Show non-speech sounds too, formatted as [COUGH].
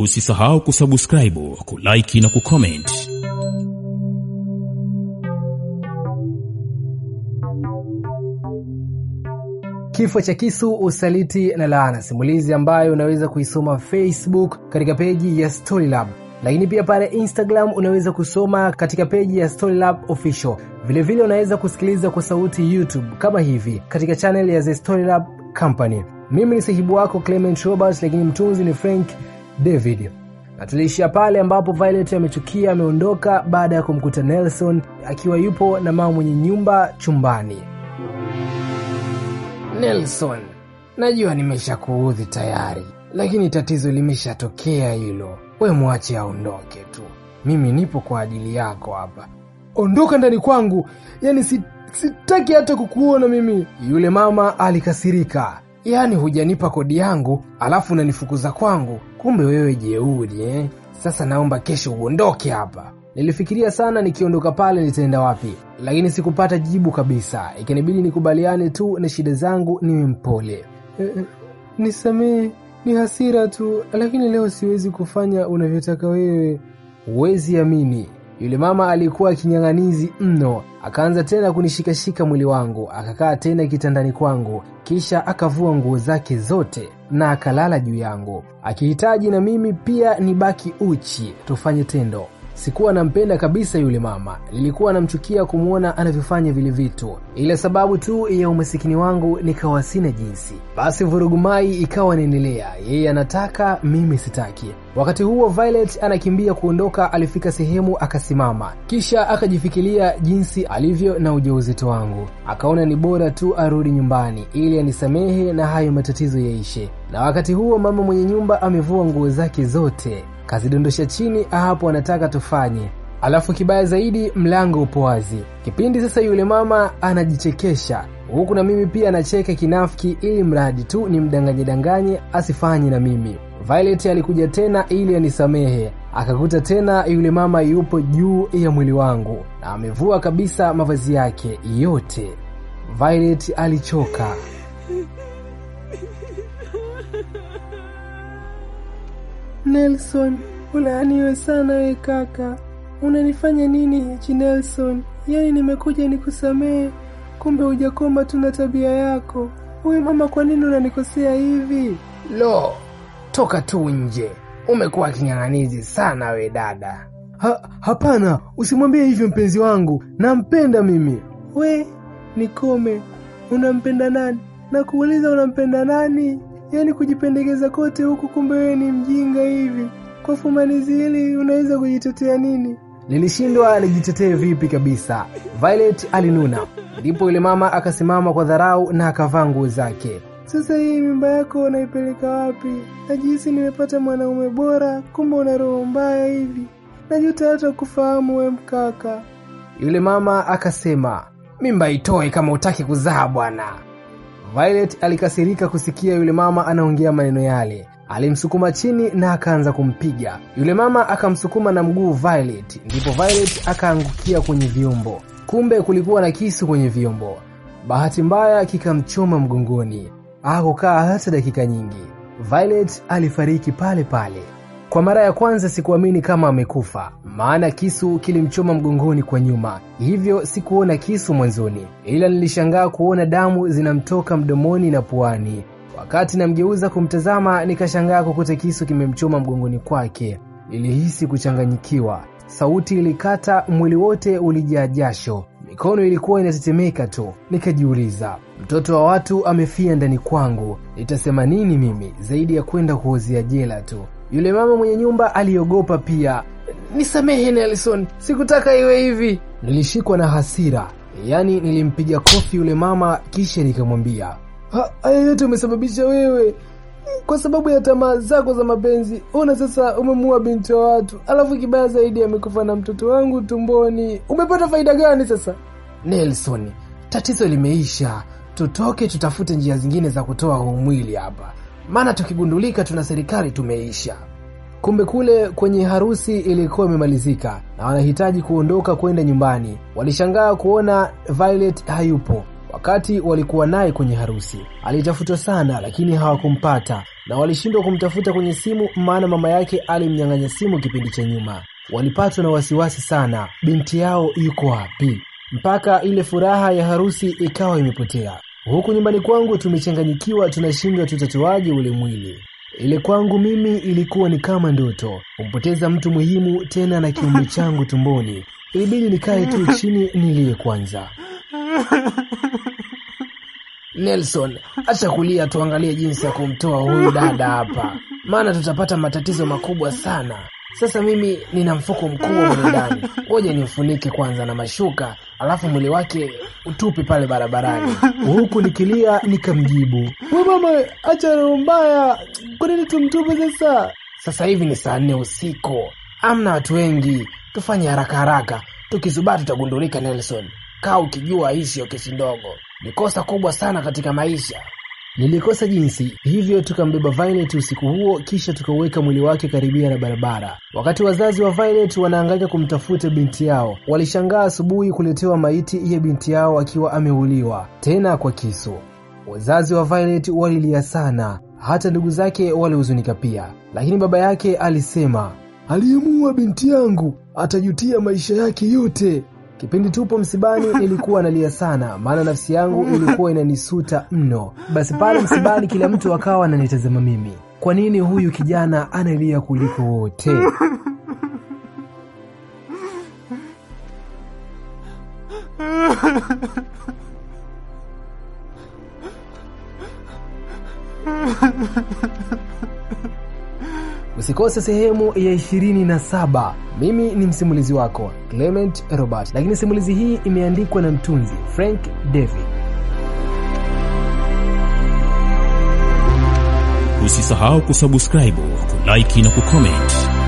Usisahau kusubscribe, kulike na kucomment. Kifo cha kisu, usaliti na laana, simulizi ambayo unaweza kuisoma Facebook katika peji ya Storylab, lakini pia pale Instagram unaweza kusoma katika peji ya Storylab Official. Vilevile vile unaweza kusikiliza kwa sauti YouTube kama hivi katika channel ya The Storylab Company. Mimi ni sahibu wako Clement Robert, lakini mtunzi ni Frank David na tuliishia pale ambapo Violet amechukia ameondoka baada ya kumkuta Nelson akiwa yupo na mama mwenye nyumba chumbani. Nelson, najua nimeshakuudhi tayari, lakini tatizo limeshatokea hilo. We mwache aondoke tu, mimi nipo kwa ajili yako hapa. Ondoka ndani kwangu, yani sitaki hata kukuona mimi. Yule mama alikasirika. Yaani hujanipa kodi yangu alafu unanifukuza kwangu? Kumbe wewe jeuri eh? Sasa naomba kesho uondoke hapa. Nilifikiria sana nikiondoka pale nitaenda wapi, lakini sikupata jibu kabisa. Ikanibidi nikubaliane tu na shida zangu, niwe mpole. E, nisamehe, ni hasira tu, lakini leo siwezi kufanya unavyotaka wewe. Huwezi amini, yule mama alikuwa kinyang'anizi mno. Akaanza tena kunishikashika mwili wangu, akakaa tena kitandani kwangu, kisha akavua nguo zake zote na akalala juu yangu, akihitaji na mimi pia nibaki uchi tufanye tendo. Sikuwa nampenda kabisa yule mama, nilikuwa namchukia kumwona anavyofanya vile vitu, ila sababu tu ya umasikini wangu nikawa sina jinsi. Basi vurugumai ikawa inaendelea, yeye anataka, mimi sitaki. Wakati huo Violet anakimbia kuondoka, alifika sehemu akasimama, kisha akajifikiria jinsi alivyo na ujauzito wangu, akaona ni bora tu arudi nyumbani ili anisamehe na hayo matatizo yaishe. Na wakati huo mama mwenye nyumba amevua nguo zake zote kazidondosha chini, hapo anataka tufanye. Alafu kibaya zaidi, mlango upo wazi. Kipindi sasa yule mama anajichekesha huku na mimi pia anacheka kinafiki, ili mradi tu ni mdanganye danganye asifanye na mimi. Violet alikuja tena ili anisamehe, akakuta tena yule mama yupo juu ya mwili wangu na amevua kabisa mavazi yake yote. Violet alichoka. Nelson, ulaaniwe sana we kaka, unanifanya nini hichi Nelson? Yaani nimekuja nikusamehe, kumbe hujakoma tu na tabia yako. huyu mama, kwa nini unanikosea hivi? Lo, toka tu nje, umekuwa kinyang'anizi sana we dada. Ha, hapana, usimwambie hivyo mpenzi wangu, nampenda mimi. We nikome, unampenda nani? Nakuuliza, unampenda nani? Yaani kujipendekeza kote huku, kumbe wewe ni mjinga hivi. Kwa fumanizi hili unaweza kujitetea nini? Nilishindwa nijitetee vipi kabisa. Violet alinuna, ndipo yule mama akasimama kwa dharau na akavaa nguo zake. Sasa hii mimba yako unaipeleka wapi? Najihisi nimepata mwanaume bora, kumbe una roho mbaya hivi. Najuta hata kufahamu we mkaka. Yule mama akasema, mimba itoe kama utaki kuzaa bwana. Violet alikasirika kusikia yule mama anaongea maneno yale. Alimsukuma chini na akaanza kumpiga. Yule mama akamsukuma na mguu Violet, ndipo Violet akaangukia kwenye vyombo. Kumbe kulikuwa na kisu kwenye vyombo. Bahati mbaya kikamchoma mgongoni. Hakukaa hata dakika nyingi. Violet alifariki pale pale. Kwa mara ya kwanza sikuamini kama amekufa, maana kisu kilimchoma mgongoni kwa nyuma, hivyo sikuona kisu mwanzoni, ila nilishangaa kuona damu zinamtoka mdomoni na puani. Wakati namgeuza kumtazama, nikashangaa kukuta kisu kimemchoma mgongoni kwake. Nilihisi kuchanganyikiwa, sauti ilikata, mwili wote ulijaa jasho, mikono ilikuwa inatetemeka tu. Nikajiuliza, mtoto wa watu amefia ndani kwangu, nitasema nini mimi zaidi ya kwenda kuozia jela tu? Yule mama mwenye nyumba aliogopa pia. Nisamehe Nelson, sikutaka iwe hivi. Nilishikwa na hasira, yaani nilimpiga kofi yule mama, kisha nikamwambia, haya yote umesababisha wewe kwa sababu ya tamaa zako za mapenzi. Ona sasa, umemuua binti wa watu, alafu kibaya zaidi amekufa na mtoto wangu tumboni. Umepata faida gani sasa? Nelson, tatizo limeisha, tutoke tutafute njia zingine za kutoa huu mwili hapa, maana tukigundulika tuna serikali tumeisha. Kumbe kule kwenye harusi ilikuwa imemalizika na wanahitaji kuondoka kwenda nyumbani. Walishangaa kuona Violet hayupo. wakati walikuwa naye kwenye harusi. Alitafutwa sana, lakini hawakumpata na walishindwa kumtafuta kwenye simu, maana mama yake alimnyang'anya simu kipindi cha nyuma. Walipatwa na wasiwasi sana, binti yao yuko wapi? Mpaka ile furaha ya harusi ikawa imepotea. Huku nyumbani kwangu tumechanganyikiwa, tunashindwa tutatoaje ule mwili. Ile kwangu mimi ilikuwa ni kama ndoto, kumpoteza mtu muhimu, tena na kiumbe [LAUGHS] changu tumboni. Ilibidi nikae tu chini nilie kwanza. Nelson, acha kulia, tuangalie jinsi ya kumtoa huyu dada hapa, maana tutapata matatizo makubwa sana. Sasa mimi nina mfuko mkubwa mle ndani, [LAUGHS] ngoja nimfunike kwanza na mashuka, alafu mwili wake utupe pale barabarani. Huku nikilia nikamjibu, we mama, acha roho mbaya, kwa nini tumtupe sasa? Sasa hivi ni saa nne usiku, amna watu wengi, tufanye haraka haraka, tukizubaa tutagundulika. Nelson, kaa ukijua hii siyo kesi ndogo, ni kosa kubwa sana katika maisha. Nilikosa jinsi, hivyo tukambeba Violet usiku huo, kisha tukauweka mwili wake karibia na barabara. Wakati wazazi wa Violet wanaangaika kumtafuta binti yao, walishangaa asubuhi kuletewa maiti ya binti yao akiwa ameuliwa, tena kwa kisu. Wazazi wa Violet walilia sana, hata ndugu zake walihuzunika pia, lakini baba yake alisema, aliyemuua binti yangu atajutia maisha yake yote. Kipindi tupo msibani [LAUGHS] nilikuwa nalia sana, maana nafsi yangu ilikuwa inanisuta mno. Basi pale msibani, kila mtu akawa ananitazama mimi, kwa nini huyu kijana analia kuliko wote? [LAUGHS] Usikose sehemu ya ishirini na saba. Mimi ni msimulizi wako Clement Robert, lakini simulizi hii imeandikwa na mtunzi Frank David. Usisahau kusubscribe, kulike na kucomment